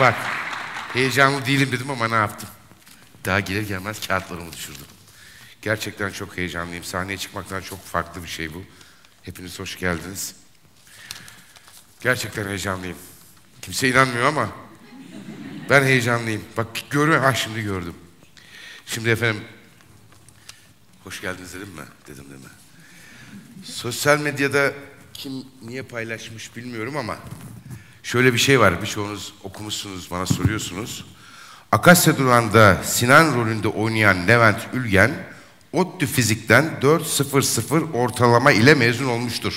Bak heyecanlı değilim dedim ama ne yaptım? Daha gelir gelmez kağıtlarımı düşürdüm. Gerçekten çok heyecanlıyım. Sahneye çıkmaktan çok farklı bir şey bu. Hepiniz hoş geldiniz. Gerçekten heyecanlıyım. Kimse inanmıyor ama ben heyecanlıyım. Bak görüyorum. Ha şimdi gördüm. Şimdi efendim hoş geldiniz dedim mi? Dedim değil mi? Sosyal medyada kim niye paylaşmış bilmiyorum ama şöyle bir şey var. Birçoğunuz okumuşsunuz, bana soruyorsunuz. Akasya Duran'da Sinan rolünde oynayan Levent Ülgen, ODTÜ Fizik'ten 4.00 ortalama ile mezun olmuştur.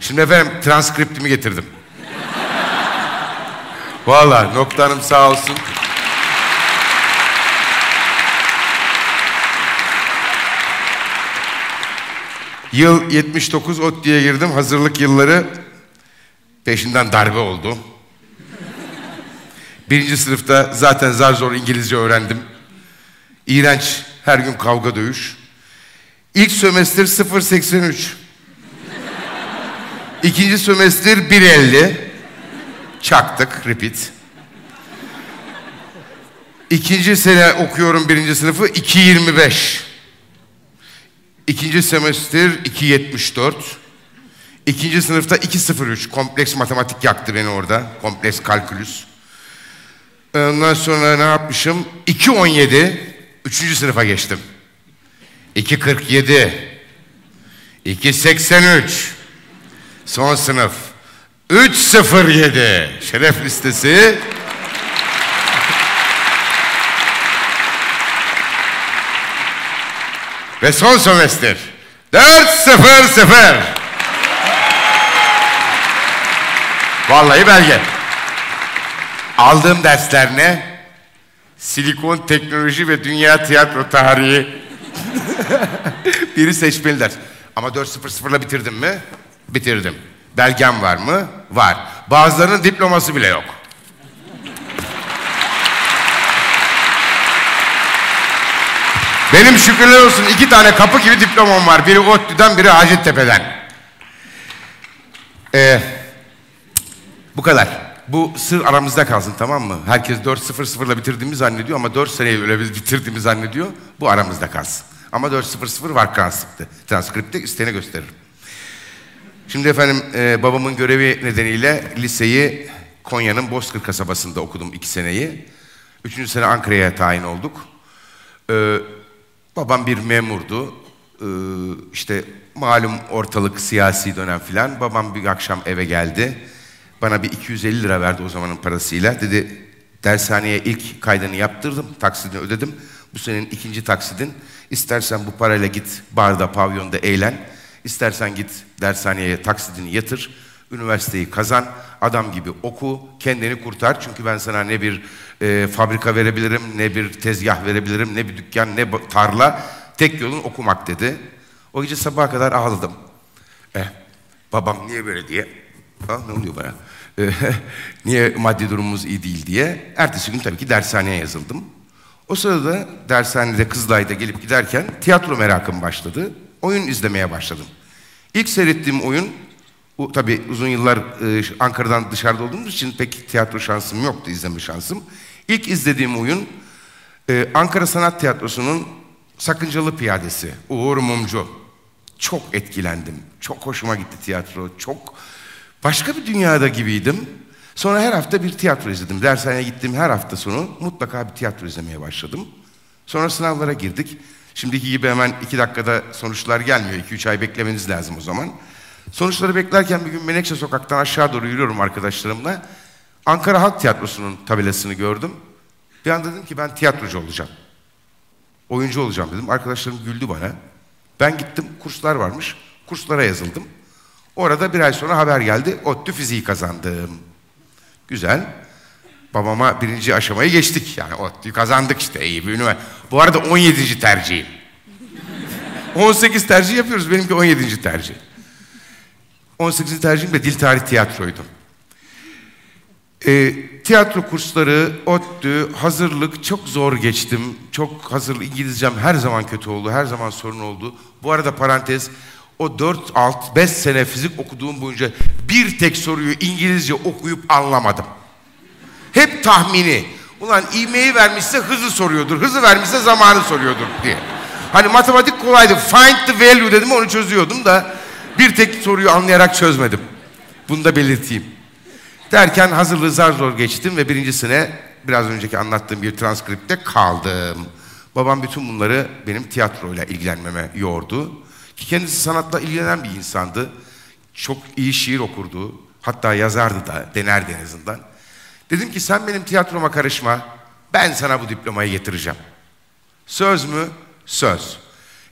Şimdi efendim transkriptimi getirdim. Vallahi noktanım sağ olsun. Yıl 79 ODTÜ'ye girdim. Hazırlık yılları peşinden darbe oldu. Birinci sınıfta zaten zar zor İngilizce öğrendim. İğrenç her gün kavga dövüş. İlk sömestr 0.83. İkinci sömestr 1.50. Çaktık, repeat. İkinci sene okuyorum birinci sınıfı 2.25. İkinci semestr 2.74. İkinci sınıfta 2.03. Kompleks matematik yaktı beni orada. Kompleks kalkülüs. Ondan sonra ne yapmışım? 2.17. Üçüncü sınıfa geçtim. 2.47. 2.83. Son sınıf. 3.07. Şeref listesi. Ve son sömestr. 4-0-0. Vallahi belge. Aldığım dersler ne? Silikon teknoloji ve dünya tiyatro tarihi. Biri seçmeli ders. Ama 4-0-0'la bitirdim mi? Bitirdim. Belgem var mı? Var. Bazılarının diploması bile yok. Benim şükürler olsun iki tane kapı gibi diplomam var. Biri ODTÜ'den, biri Hacettepe'den. Ee, bu kadar. Bu sır aramızda kalsın tamam mı? Herkes 4-0-0'la bitirdiğimi zannediyor ama 4 seneyi öyle bitirdiğimi zannediyor. Bu aramızda kalsın. Ama 4-0-0 var transkripte. Transkripte isteyene gösteririm. Şimdi efendim e, babamın görevi nedeniyle liseyi Konya'nın Bozkır kasabasında okudum iki seneyi. Üçüncü sene Ankara'ya tayin olduk. Ee, babam bir memurdu. Ee, işte malum ortalık siyasi dönem filan. Babam bir akşam eve geldi. Bana bir 250 lira verdi o zamanın parasıyla. Dedi dershaneye ilk kaydını yaptırdım. Taksidini ödedim. Bu senin ikinci taksidin. İstersen bu parayla git barda, pavyonda eğlen. İstersen git dershaneye taksidini yatır. Üniversiteyi kazan. Adam gibi oku. Kendini kurtar. Çünkü ben sana ne bir e, fabrika verebilirim, ne bir tezgah verebilirim, ne bir dükkan, ne tarla. Tek yolun okumak dedi. O gece sabaha kadar ağladım. Eh, babam niye böyle diye. Ha, ne oluyor bana? Eh, niye maddi durumumuz iyi değil diye. Ertesi gün tabii ki dershaneye yazıldım. O sırada dershanede Kızılay'da gelip giderken tiyatro merakım başladı. Oyun izlemeye başladım. İlk seyrettiğim oyun, tabii uzun yıllar e, Ankara'dan dışarıda olduğumuz için pek tiyatro şansım yoktu, izleme şansım. İlk izlediğim oyun e, Ankara Sanat Tiyatrosu'nun Sakıncalı Piyadesi, Uğur Mumcu. Çok etkilendim, çok hoşuma gitti tiyatro, çok başka bir dünyada gibiydim. Sonra her hafta bir tiyatro izledim. Dershaneye gittiğim her hafta sonu mutlaka bir tiyatro izlemeye başladım. Sonra sınavlara girdik. Şimdiki gibi hemen iki dakikada sonuçlar gelmiyor. İki üç ay beklemeniz lazım o zaman. Sonuçları beklerken bir gün Menekşe Sokak'tan aşağı doğru yürüyorum arkadaşlarımla. Ankara Halk Tiyatrosu'nun tabelasını gördüm. Bir anda dedim ki ben tiyatrocu olacağım. Oyuncu olacağım dedim. Arkadaşlarım güldü bana. Ben gittim kurslar varmış. Kurslara yazıldım. Orada bir ay sonra haber geldi. ODTÜ fiziği kazandım. Güzel. Babama birinci aşamayı geçtik. Yani ODTÜ'yü kazandık işte iyi bir üniversite. Bu arada 17. tercihim. 18 tercih yapıyoruz. Benimki 17. tercih. 18. tercihim de dil tarih tiyatroydu. E, tiyatro kursları, ODTÜ, hazırlık çok zor geçtim. Çok hazır İngilizcem her zaman kötü oldu, her zaman sorun oldu. Bu arada parantez, o 4, 6, 5 sene fizik okuduğum boyunca bir tek soruyu İngilizce okuyup anlamadım. Hep tahmini. Ulan ivmeyi vermişse hızı soruyordur, hızı vermişse zamanı soruyordur diye. Hani matematik kolaydı. Find the value dedim onu çözüyordum da bir tek soruyu anlayarak çözmedim. Bunu da belirteyim. Derken hazırlığı zar zor geçtim ve birincisine biraz önceki anlattığım bir transkripte kaldım. Babam bütün bunları benim tiyatroyla ilgilenmeme yordu. Ki kendisi sanatla ilgilenen bir insandı. Çok iyi şiir okurdu. Hatta yazardı da, denerdi en azından. Dedim ki sen benim tiyatroma karışma. Ben sana bu diplomayı getireceğim. Söz mü? Söz.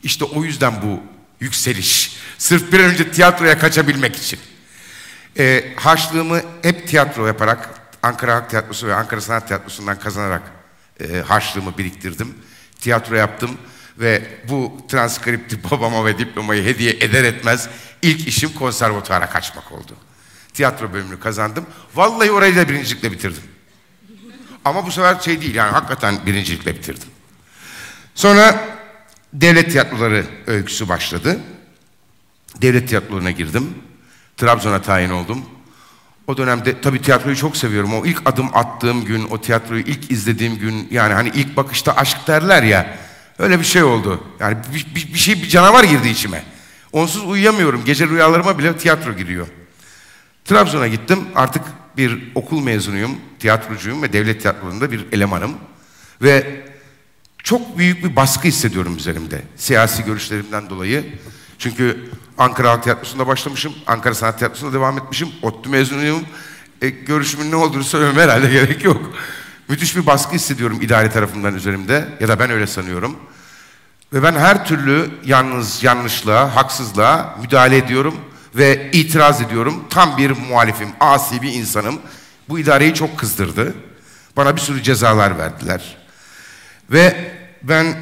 İşte o yüzden bu yükseliş. Sırf bir an önce tiyatroya kaçabilmek için. E, harçlığımı hep tiyatro yaparak Ankara Halk Tiyatrosu ve Ankara Sanat Tiyatrosu'ndan kazanarak e, harçlığımı biriktirdim. Tiyatro yaptım ve bu transkripti babama ve diplomayı hediye eder etmez ilk işim konservatuara kaçmak oldu. Tiyatro bölümünü kazandım. Vallahi orayı da birincilikle bitirdim. Ama bu sefer şey değil yani hakikaten birincilikle bitirdim. Sonra devlet tiyatroları öyküsü başladı. Devlet tiyatrolarına girdim. Trabzon'a tayin oldum. O dönemde tabii tiyatroyu çok seviyorum. O ilk adım attığım gün, o tiyatroyu ilk izlediğim gün yani hani ilk bakışta aşk derler ya. Öyle bir şey oldu. Yani bir, bir, bir şey bir canavar girdi içime. Onsuz uyuyamıyorum. Gece rüyalarıma bile tiyatro giriyor. Trabzon'a gittim. Artık bir okul mezunuyum, tiyatrocuyum ve devlet tiyatrolarında bir elemanım. Ve çok büyük bir baskı hissediyorum üzerimde. Siyasi görüşlerimden dolayı. Çünkü Ankara Halk Tiyatrosu'nda başlamışım. Ankara Sanat Tiyatrosu'nda devam etmişim. ODTÜ mezunuyum. E, görüşümün ne olduğunu söylememe herhalde gerek yok. Müthiş bir baskı hissediyorum idare tarafından üzerimde. Ya da ben öyle sanıyorum. Ve ben her türlü yalnız yanlışlığa, haksızlığa müdahale ediyorum ve itiraz ediyorum. Tam bir muhalifim, asi bir insanım. Bu idareyi çok kızdırdı. Bana bir sürü cezalar verdiler. Ve ben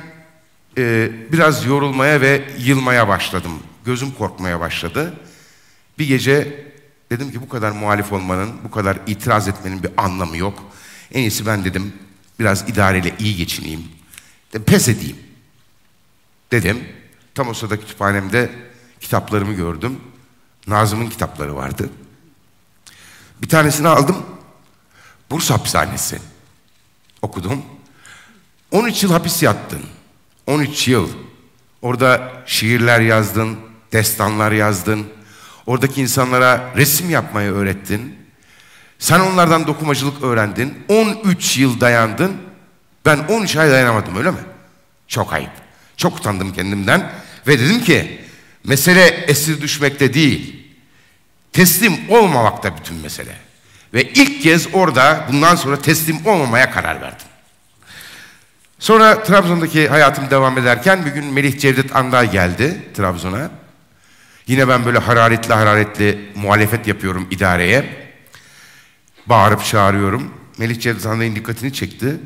e, biraz yorulmaya ve yılmaya başladım. Gözüm korkmaya başladı. Bir gece dedim ki bu kadar muhalif olmanın, bu kadar itiraz etmenin bir anlamı yok. En iyisi ben dedim biraz idareyle iyi geçineyim. De, pes edeyim. Dedim. Tam o sırada kütüphanemde kitaplarımı gördüm. Nazım'ın kitapları vardı. Bir tanesini aldım. Bursa hapishanesi. Okudum. 13 yıl hapis yattın. 13 yıl. Orada şiirler yazdın, destanlar yazdın. Oradaki insanlara resim yapmayı öğrettin. Sen onlardan dokumacılık öğrendin. 13 yıl dayandın. Ben 13 ay dayanamadım öyle mi? Çok ayıp. Çok utandım kendimden. Ve dedim ki mesele esir düşmekte değil. Teslim olmamakta bütün mesele. Ve ilk kez orada bundan sonra teslim olmamaya karar verdim. Sonra Trabzon'daki hayatım devam ederken bir gün Melih Cevdet Anday geldi Trabzon'a. Yine ben böyle hararetli hararetli muhalefet yapıyorum idareye. Bağırıp çağırıyorum. Melih Cevdet Anday'ın dikkatini çekti.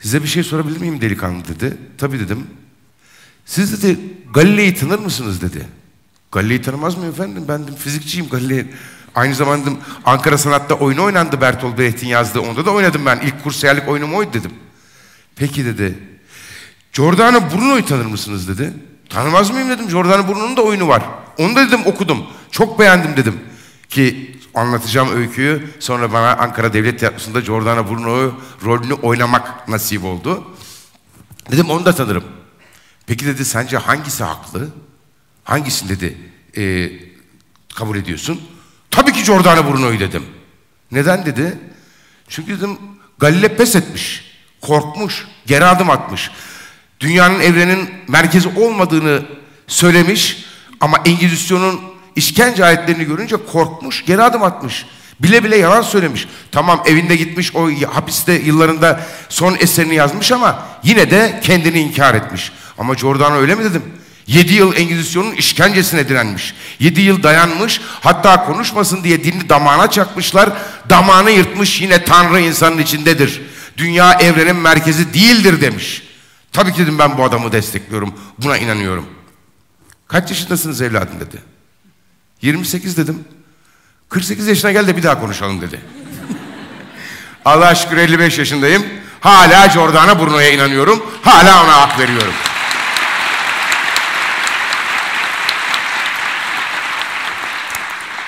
Size bir şey sorabilir miyim delikanlı dedi. Tabii dedim. Siz dedi Galile'yi tanır mısınız dedi. Galile'yi tanımaz mıyım efendim? Ben dedim, fizikçiyim Galile. Aynı zamanda Ankara Sanat'ta oyunu oynandı Bertolt Brecht'in yazdığı. Onda da oynadım ben. İlk kursiyerlik oyunum oydu dedim. Peki dedi. Giordano Bruno'yu tanır mısınız dedi. Tanımaz mıyım dedim. Giordano Bruno'nun da oyunu var. Onu da dedim okudum. Çok beğendim dedim. Ki anlatacağım öyküyü. Sonra bana Ankara Devlet Tiyatrosu'nda Giordano Bruno'yu rolünü oynamak nasip oldu. Dedim onu da tanırım. Peki dedi sence hangisi haklı? Hangisini dedi e, kabul ediyorsun? Tabii ki Giordano Bruno'yu dedim. Neden dedi? Çünkü dedim Galile pes etmiş korkmuş, geri adım atmış. Dünyanın evrenin merkezi olmadığını söylemiş ama Engizisyon'un işkence aletlerini görünce korkmuş, geri adım atmış. Bile bile yalan söylemiş. Tamam evinde gitmiş o hapiste yıllarında son eserini yazmış ama yine de kendini inkar etmiş. Ama Giordano öyle mi dedim? Yedi yıl Engizisyon'un işkencesine direnmiş. Yedi yıl dayanmış. Hatta konuşmasın diye dilini damağına çakmışlar. Damağını yırtmış yine Tanrı insanın içindedir. Dünya evrenin merkezi değildir demiş. Tabii ki dedim ben bu adamı destekliyorum. Buna inanıyorum. Kaç yaşındasınız evladım dedi. 28 dedim. 48 yaşına gel de bir daha konuşalım dedi. Allah şükür 55 yaşındayım. Hala Giordano Bruno'ya inanıyorum. Hala ona hak veriyorum.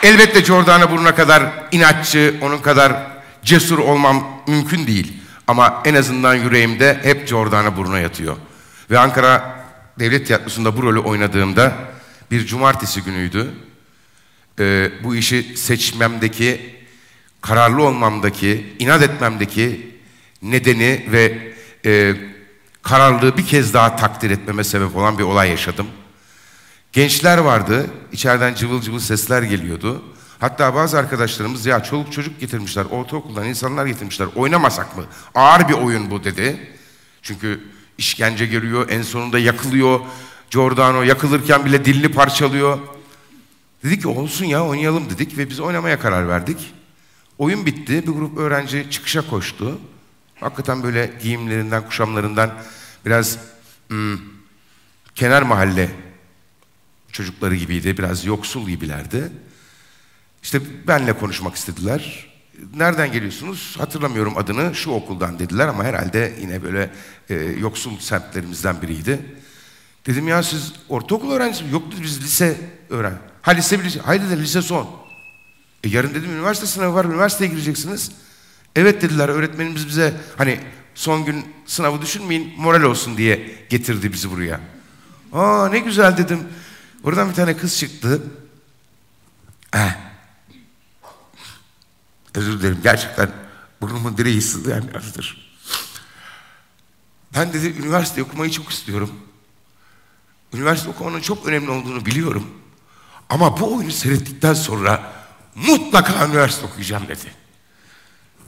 Elbette Giordano Bruno kadar inatçı, onun kadar cesur olmam mümkün değil. Ama en azından yüreğimde hep Giordano Bruno yatıyor. Ve Ankara Devlet Tiyatrosu'nda bu rolü oynadığımda bir cumartesi günüydü. Ee, bu işi seçmemdeki, kararlı olmamdaki, inat etmemdeki nedeni ve e, kararlılığı bir kez daha takdir etmeme sebep olan bir olay yaşadım. Gençler vardı, içeriden cıvıl cıvıl sesler geliyordu. Hatta bazı arkadaşlarımız ya çoluk çocuk getirmişler, ortaokuldan insanlar getirmişler, oynamasak mı? Ağır bir oyun bu dedi. Çünkü işkence görüyor, en sonunda yakılıyor. Giordano yakılırken bile dilini parçalıyor. Dedik ki olsun ya oynayalım dedik ve biz oynamaya karar verdik. Oyun bitti, bir grup öğrenci çıkışa koştu. Hakikaten böyle giyimlerinden, kuşamlarından biraz hmm, kenar mahalle çocukları gibiydi, biraz yoksul gibilerdi. İşte benle konuşmak istediler. Nereden geliyorsunuz? Hatırlamıyorum adını. Şu okuldan dediler ama herhalde yine böyle e, yoksul semtlerimizden biriydi. Dedim ya siz ortaokul öğrencisi Yok dedi biz lise öğren. Ha lise bir lise. Hayır dedi lise son. E yarın dedim üniversite sınavı var. Üniversiteye gireceksiniz. Evet dediler öğretmenimiz bize hani son gün sınavı düşünmeyin moral olsun diye getirdi bizi buraya. Aa ne güzel dedim. Oradan bir tane kız çıktı. Eh. Özür dilerim gerçekten burnumun direği sızlayan birazdır. Ben dedi üniversite okumayı çok istiyorum. Üniversite okumanın çok önemli olduğunu biliyorum. Ama bu oyunu seyrettikten sonra mutlaka üniversite okuyacağım dedi.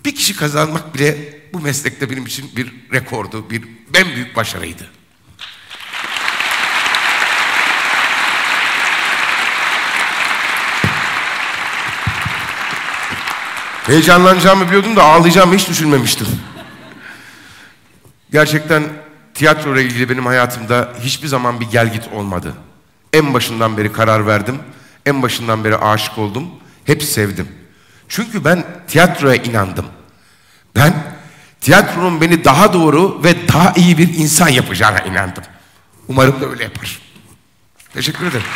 Bir kişi kazanmak bile bu meslekte benim için bir rekordu, bir en büyük başarıydı. Heyecanlanacağımı biliyordum da ağlayacağımı hiç düşünmemiştim. Gerçekten tiyatro ile ilgili benim hayatımda hiçbir zaman bir gel git olmadı. En başından beri karar verdim. En başından beri aşık oldum. Hep sevdim. Çünkü ben tiyatroya inandım. Ben tiyatronun beni daha doğru ve daha iyi bir insan yapacağına inandım. Umarım da öyle yapar. Teşekkür ederim.